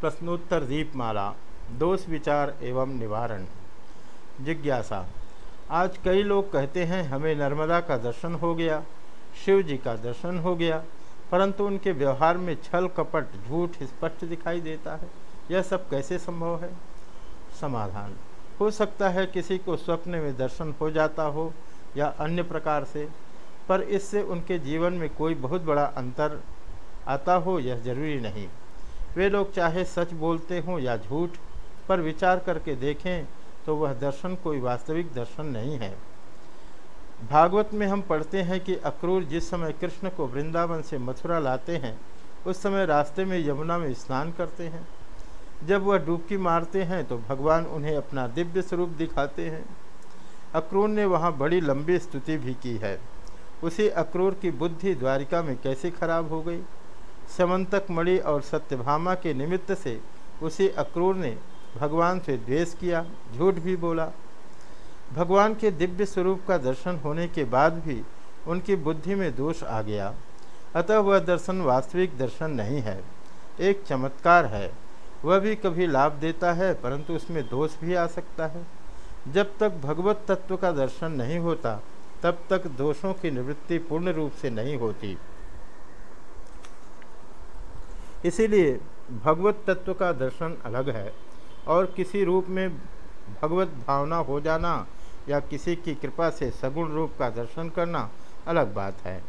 प्रश्नोत्तर दीपमाला दोष विचार एवं निवारण। जिज्ञासा, आज कई लोग कहते हैं, हमें नर्मदा का दर्शन हो गया, शिव जी का दर्शन हो गया, परंतु उनके व्यवहार में छल कपट झूठ स्पष्ट दिखाई देता है। यह सब कैसे संभव है? समाधान, हो सकता है किसी को स्वप्न में दर्शन हो जाता हो या अन्य प्रकार से, पर इससे उनके जीवन में कोई बहुत बड़ा अंतर आता हो यह ज़रूरी नहीं। वे लोग चाहे सच बोलते हों या झूठ पर विचार करके देखें तो वह दर्शन कोई वास्तविक दर्शन नहीं है। भागवत में हम पढ़ते हैं कि अक्रूर जिस समय कृष्ण को वृंदावन से मथुरा लाते हैं, उस समय रास्ते में यमुना में स्नान करते हैं। जब वह डुबकी मारते हैं तो भगवान उन्हें अपना दिव्य स्वरूप दिखाते हैं। अक्रूर ने वहाँ बड़ी लंबी स्तुति भी की है। उसी अक्रूर की बुद्धि द्वारिका में कैसे खराब हो गई? समंतक मणि और सत्यभामा के निमित्त से उसी अक्रूर ने भगवान से द्वेष किया, झूठ भी बोला। भगवान के दिव्य स्वरूप का दर्शन होने के बाद भी उनकी बुद्धि में दोष आ गया। अतः वह दर्शन वास्तविक दर्शन नहीं है, एक चमत्कार है। वह भी कभी लाभ देता है, परंतु उसमें दोष भी आ सकता है। जब तक भगवत तत्व का दर्शन नहीं होता, तब तक दोषों की निवृत्ति पूर्ण रूप से नहीं होती। इसीलिए भगवत तत्व का दर्शन अलग है और किसी रूप में भगवत भावना हो जाना या किसी की कृपा से सगुण रूप का दर्शन करना अलग बात है।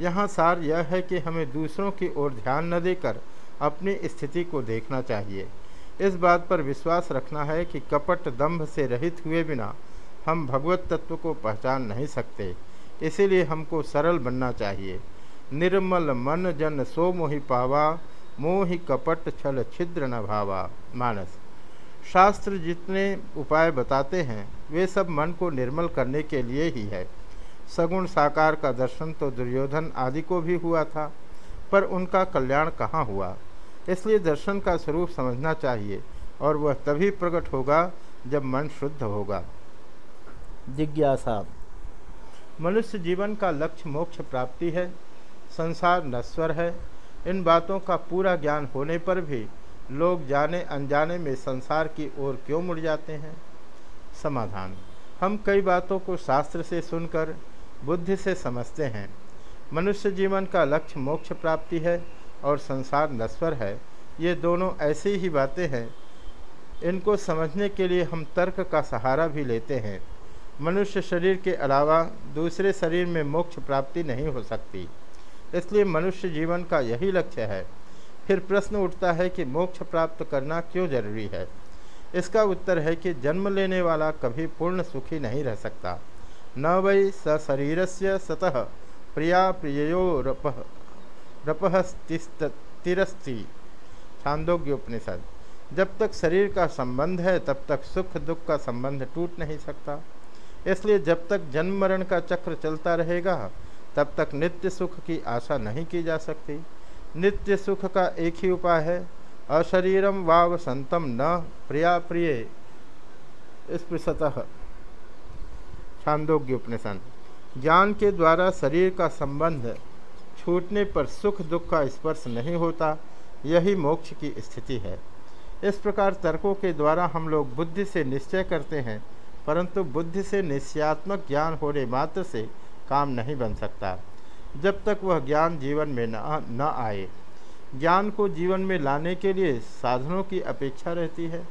यहाँ सार यह है कि हमें दूसरों की ओर ध्यान न देकर अपनी स्थिति को देखना चाहिए। इस बात पर विश्वास रखना है कि कपट दंभ से रहित हुए बिना हम भगवत तत्व को पहचान नहीं सकते। इसीलिए हमको सरल बनना चाहिए। निर्मल मन जन सो मोहि पावा मोहि कपट छल छिद्र न भावा मानस। शास्त्र जितने उपाय बताते हैं वे सब मन को निर्मल करने के लिए ही है। सगुण साकार का दर्शन तो दुर्योधन आदि को भी हुआ था पर उनका कल्याण कहाँ हुआ? इसलिए दर्शन का स्वरूप समझना चाहिए और वह तभी प्रकट होगा जब मन शुद्ध होगा। जिज्ञासा। मनुष्य जीवन का लक्ष्य मोक्ष प्राप्ति है संसार नश्वर है इन बातों का पूरा ज्ञान होने पर भी लोग जाने अनजाने में संसार की ओर क्यों मुड़ जाते हैं? समाधान। हम कई बातों को शास्त्र से सुनकर, बुद्धि से समझते हैं। मनुष्य जीवन का लक्ष्य मोक्ष प्राप्ति है और संसार नश्वर है। ये दोनों ऐसी ही बातें हैं। इनको समझने के लिए हम तर्क का सहारा भी लेते हैं। मनुष्य शरीर के अलावा दूसरे शरीर में मोक्ष प्राप्ति नहीं हो सकती। इसलिए मनुष्य जीवन का यही लक्ष्य है। फिर प्रश्न उठता है कि मोक्ष प्राप्त करना क्यों ज़रूरी है? इसका उत्तर है कि जन्म लेने वाला कभी पूर्ण सुखी नहीं रह सकता। न वै स शरीर से सतः प्रिया प्रियो रपह रपहस्तिरस्ति छांदोग्य उपनिषद जब तक शरीर का संबंध है, तब तक सुख दुख का संबंध टूट नहीं सकता। इसलिए जब तक जन्म मरण का चक्र चलता रहेगा तब तक नित्य सुख की आशा नहीं की जा सकती। नित्य सुख का एक ही उपाय है, अशरीरम वाव संतम न, प्रिया प्रिय। स्पृशतः। छांदोग्य उपनिषद। ज्ञान के द्वारा शरीर का संबंध छूटने पर सुख दुख का स्पर्श नहीं होता, यही मोक्ष की स्थिति है। इस प्रकार तर्कों के द्वारा हम लोग बुद्धि से निश्चय करते हैं, परंतु बुद्धि से निश्चयात्मक ज्ञान होने मात्र से काम नहीं बन सकता। जब तक वह ज्ञान जीवन में न न आए, ज्ञान को जीवन में लाने के लिए साधनों की अपेक्षा रहती है।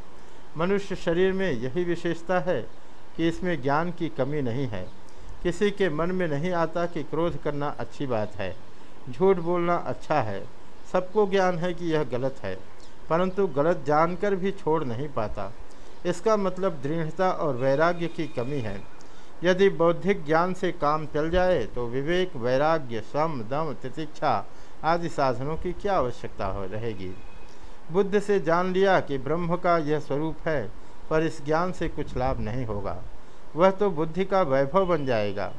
मनुष्य शरीर में यही विशेषता है कि इसमें ज्ञान की कमी नहीं है। किसी के मन में नहीं आता कि क्रोध करना अच्छी बात है। झूठ बोलना अच्छा है। सबको ज्ञान है कि यह गलत है, परंतु गलत जानकर भी छोड़ नहीं पाता। इसका मतलब दृढ़ता और वैराग्य की कमी है। यदि बौद्धिक ज्ञान से काम चल जाए तो विवेक, वैराग्य सम दम, तितिक्षा आदि साधनों की क्या आवश्यकता हो रहेगी? बुद्ध से जान लिया कि ब्रह्म का यह स्वरूप है, पर इस ज्ञान से कुछ लाभ नहीं होगा। वह तो बुद्धि का वैभव बन जाएगा।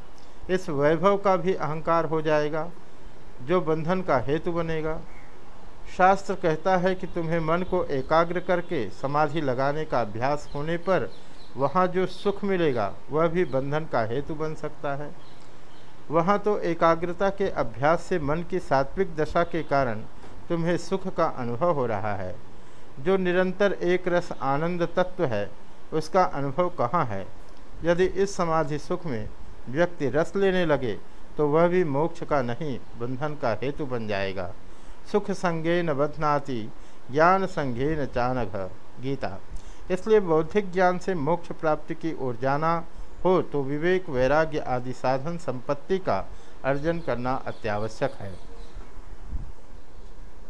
इस वैभव का भी अहंकार हो जाएगा, जो बंधन का हेतु बनेगा। शास्त्र कहता है कि तुम्हें मन को एकाग्र करके समाधि लगाने का अभ्यास होने पर वहाँ जो सुख मिलेगा, वह भी बंधन का हेतु बन सकता है। वहाँ तो एकाग्रता के अभ्यास से मन की सात्विक दशा के कारण तुम्हें सुख का अनुभव हो रहा है। जो निरंतर एक रस आनंद तत्व है, उसका अनुभव कहाँ है? यदि इस समाधि सुख में व्यक्ति रस लेने लगे तो वह भी मोक्ष का नहीं, बंधन का हेतु बन जाएगा। सुख संज्ञे न बधनाति ज्ञान संज्ञे न चानघ गीता। इसलिए बौद्धिक ज्ञान से मोक्ष प्राप्ति की ओर जाना हो तो विवेक, वैराग्य आदि साधन संपत्ति का अर्जन करना अत्यावश्यक है।